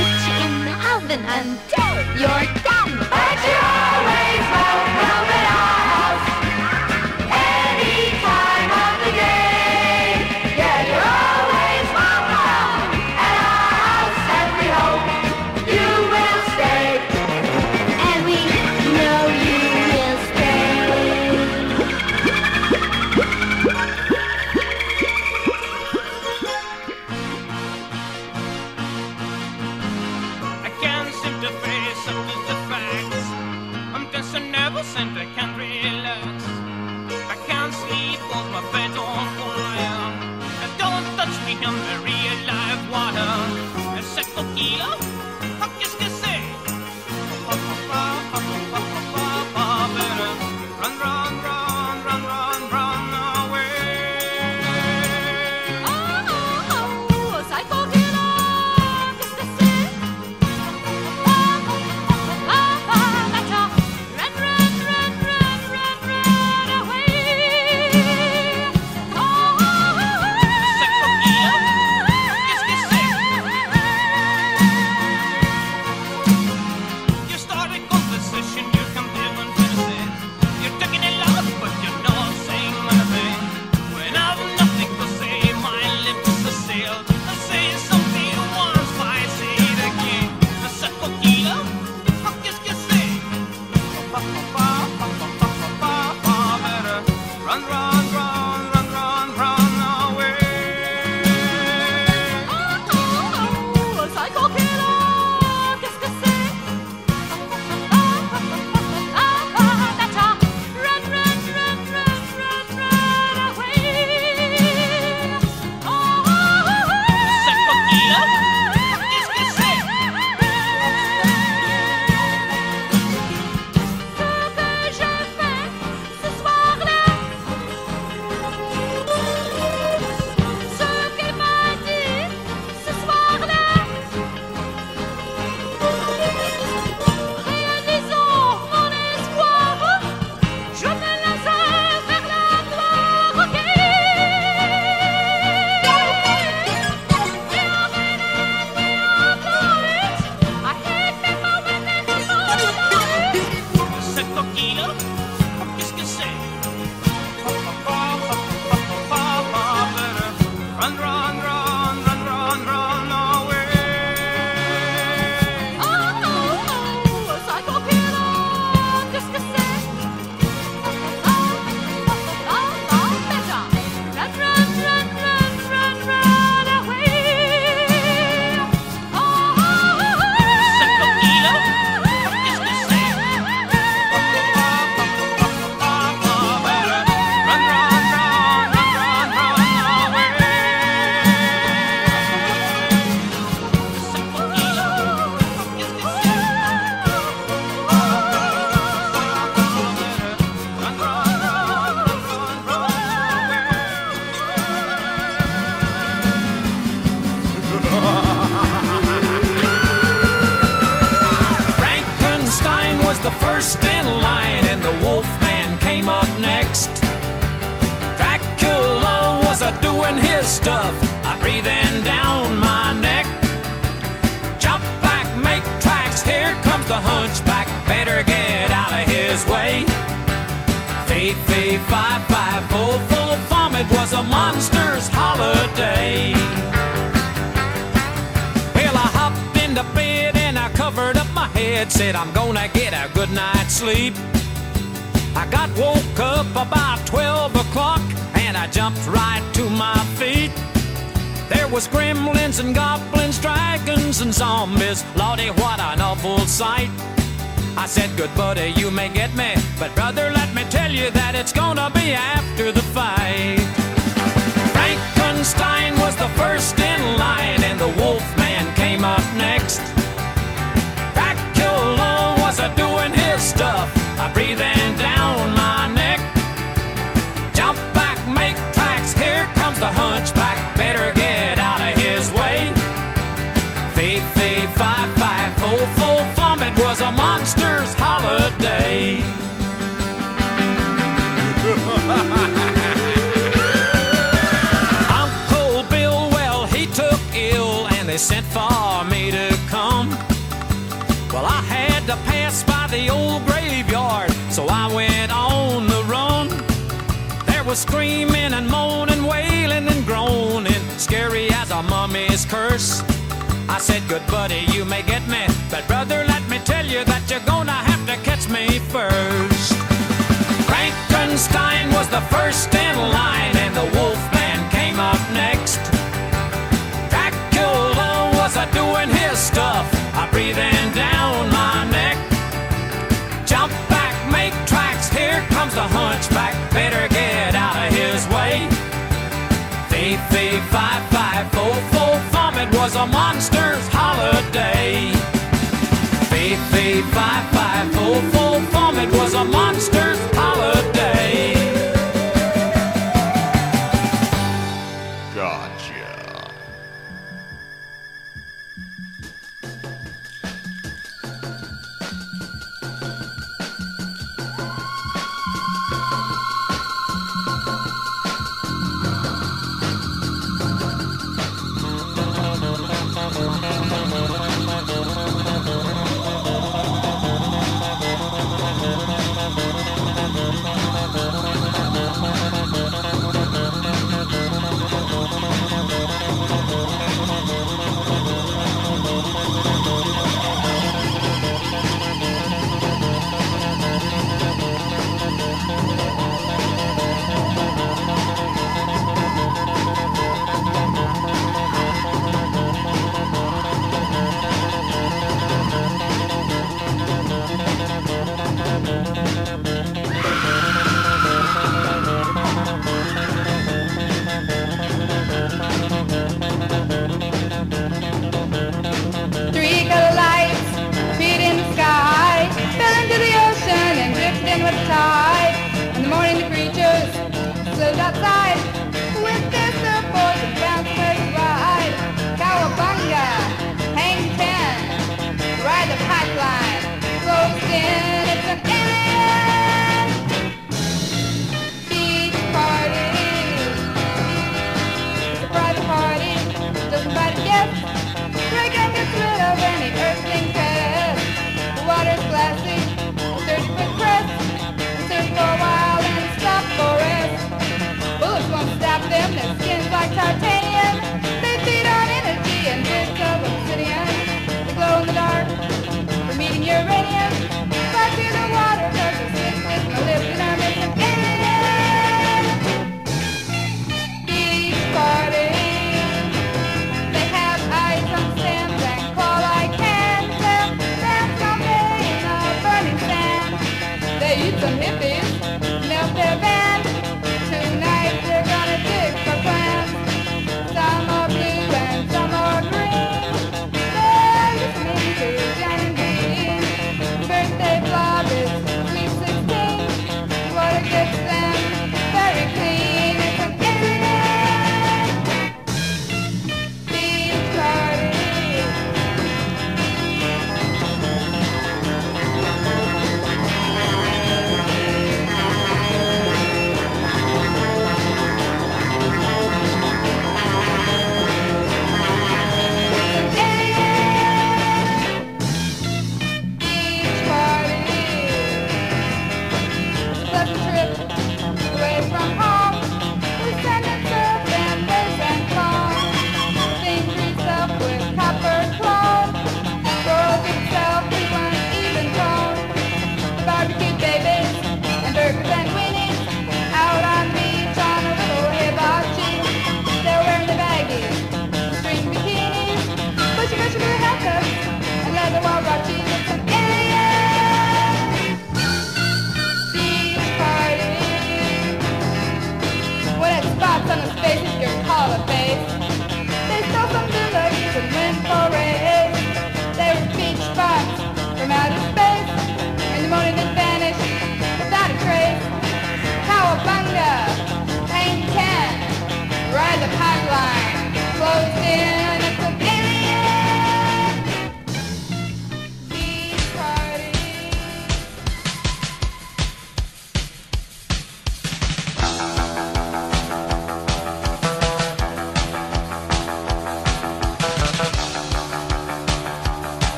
put in the oven until you're done. But you always welcome. jumped right to my feet. There was gremlins and goblins, dragons and zombies. Lordy, what an awful sight. I said, good buddy, you may get me, but brother, let me tell you that it's gonna be after the fight. Frankenstein was the first in line, and the wolf man came up next. was screaming and moaning, wailing and groaning, scary as a mummy's curse. I said, Good buddy, you may get me, but brother, let me tell you that you're gonna have to catch me first. Frankenstein was the first in line. was a monster's holiday. Fee, fee, fi, fi, fo, fo, fum, it was a monster. day.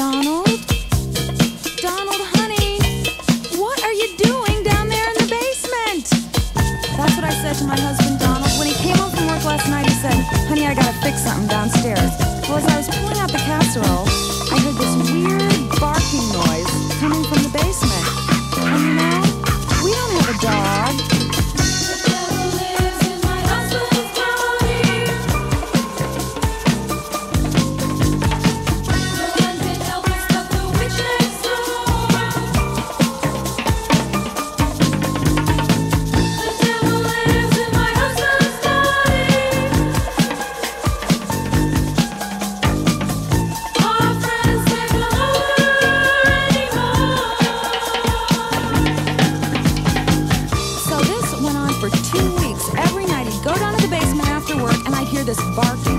McDonald? This barking.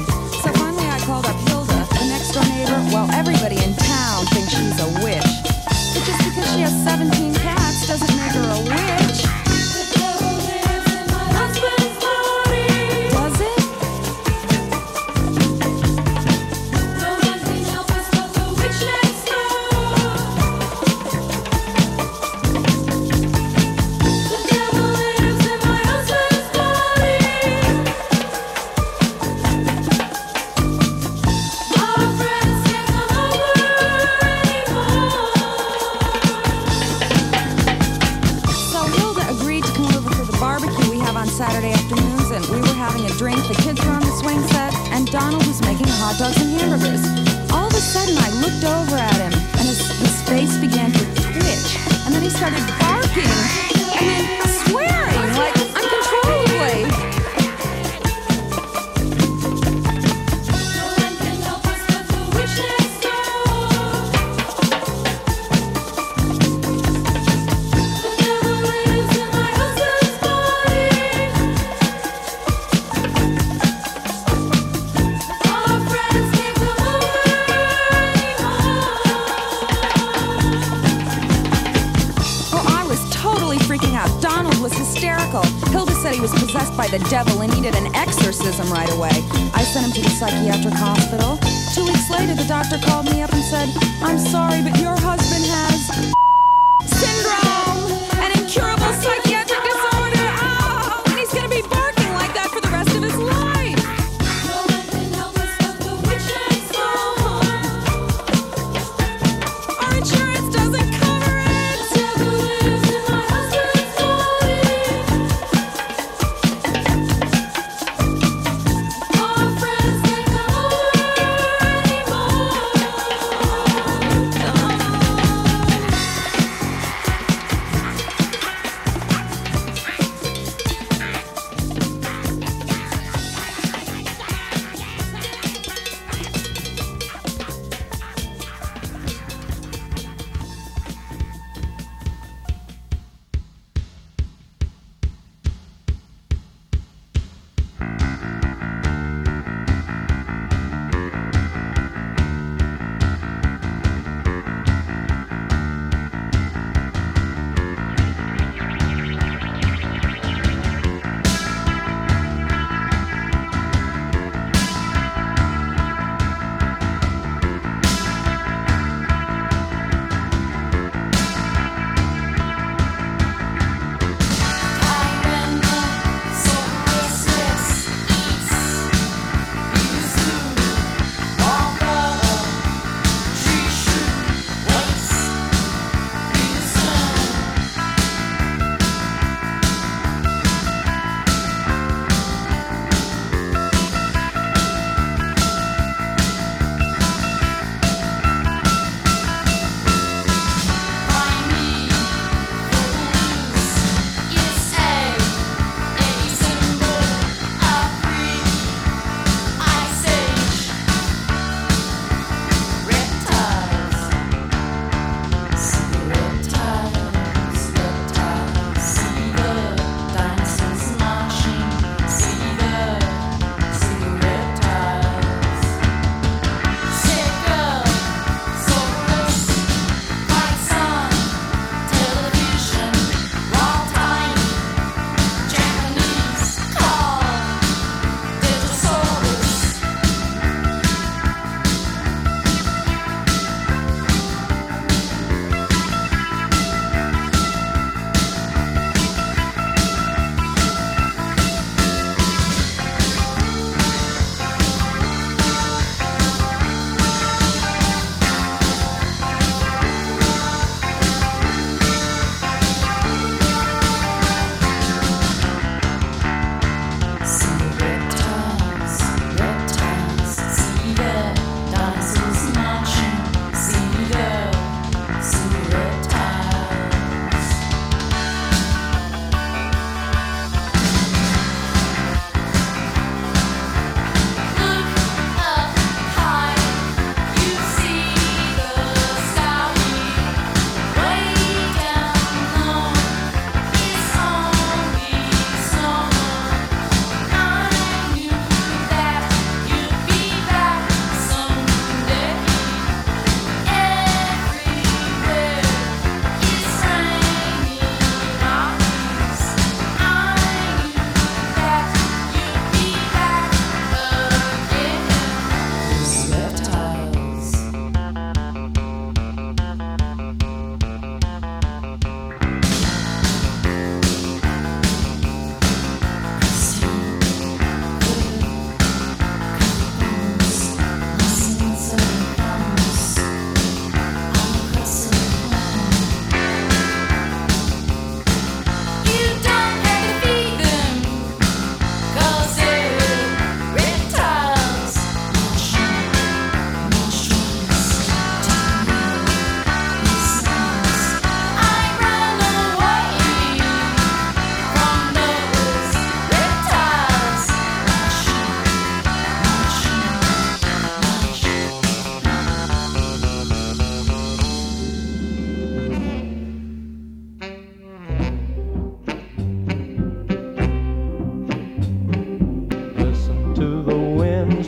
needed an exorcism right away. I sent him to the psychiatric hospital. Two weeks later, the doctor called me up and said, I'm sorry, but you're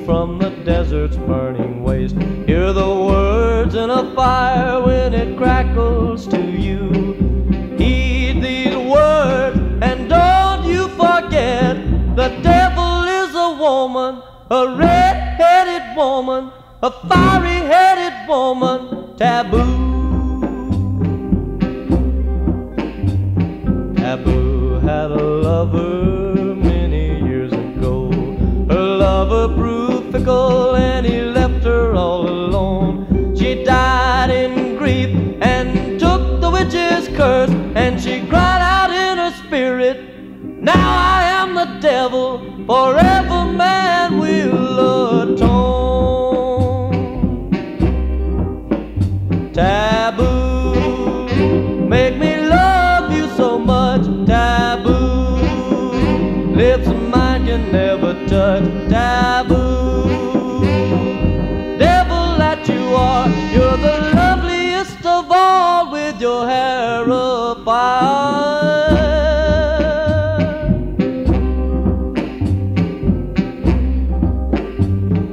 from the desert's burning waste. Hear the words in a fire when it crackles to you. Heed these words and don't you forget the devil is a woman, a red headed woman, a fiery headed woman, taboo. Fickle and he left her all alone. She died in grief and took the witch's curse and she cried out in her spirit. Now I am the devil, forever man will atone. Taboo, make me love you so much. Taboo, lips of mine can never touch. Taboo, your hair of fire.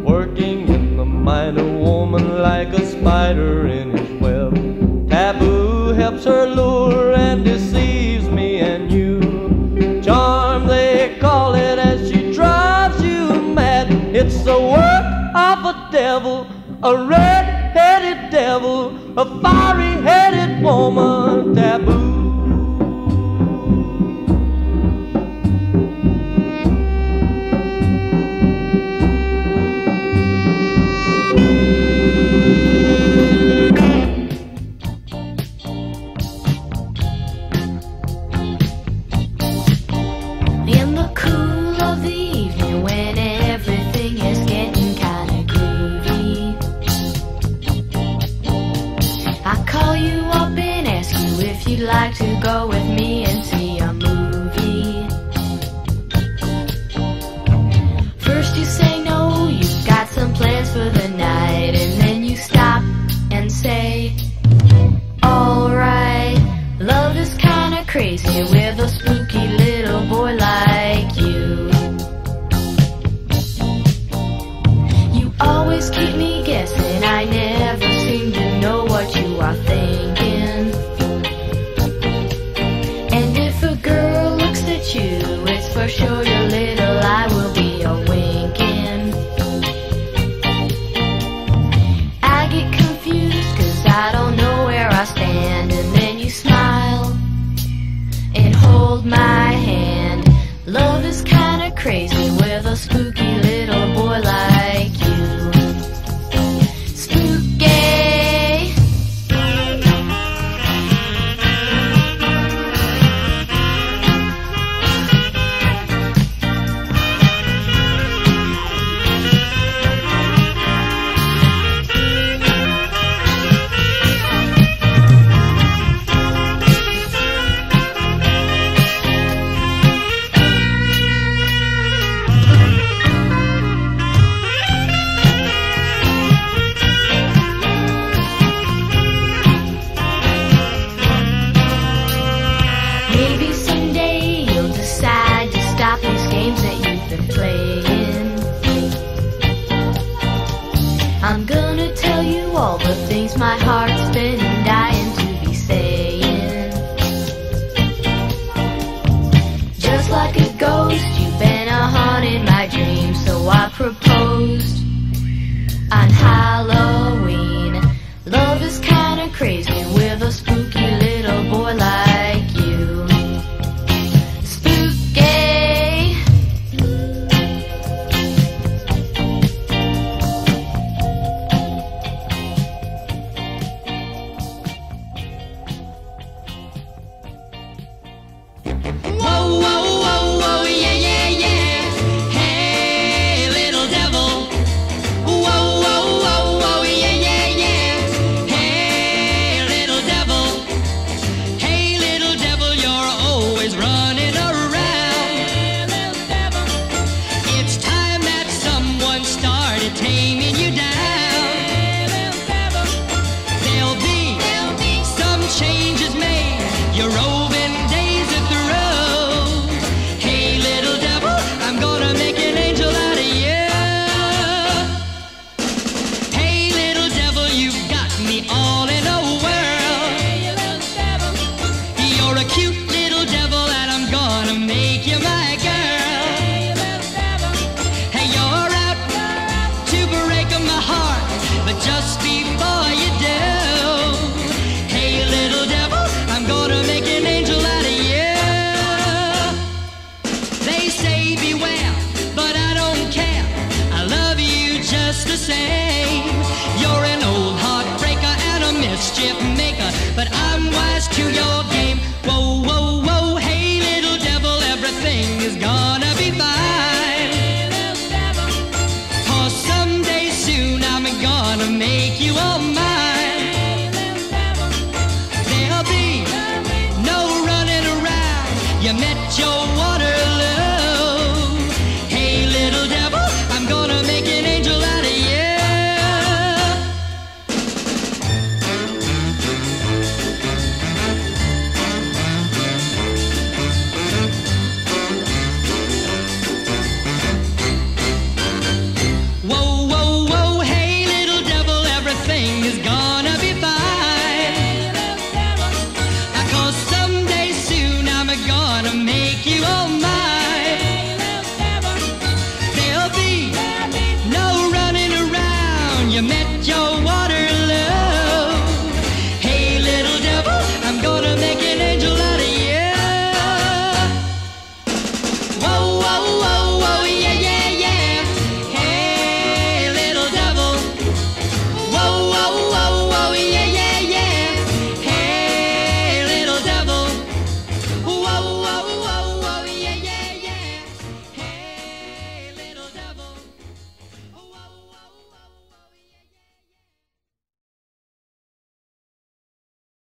working in the mind of woman like a spider in his web. Taboo helps her lure and deceives me and you. Charm they call it as she drives you mad. It's the work of a devil, a on Halloween. Love is kinda crazy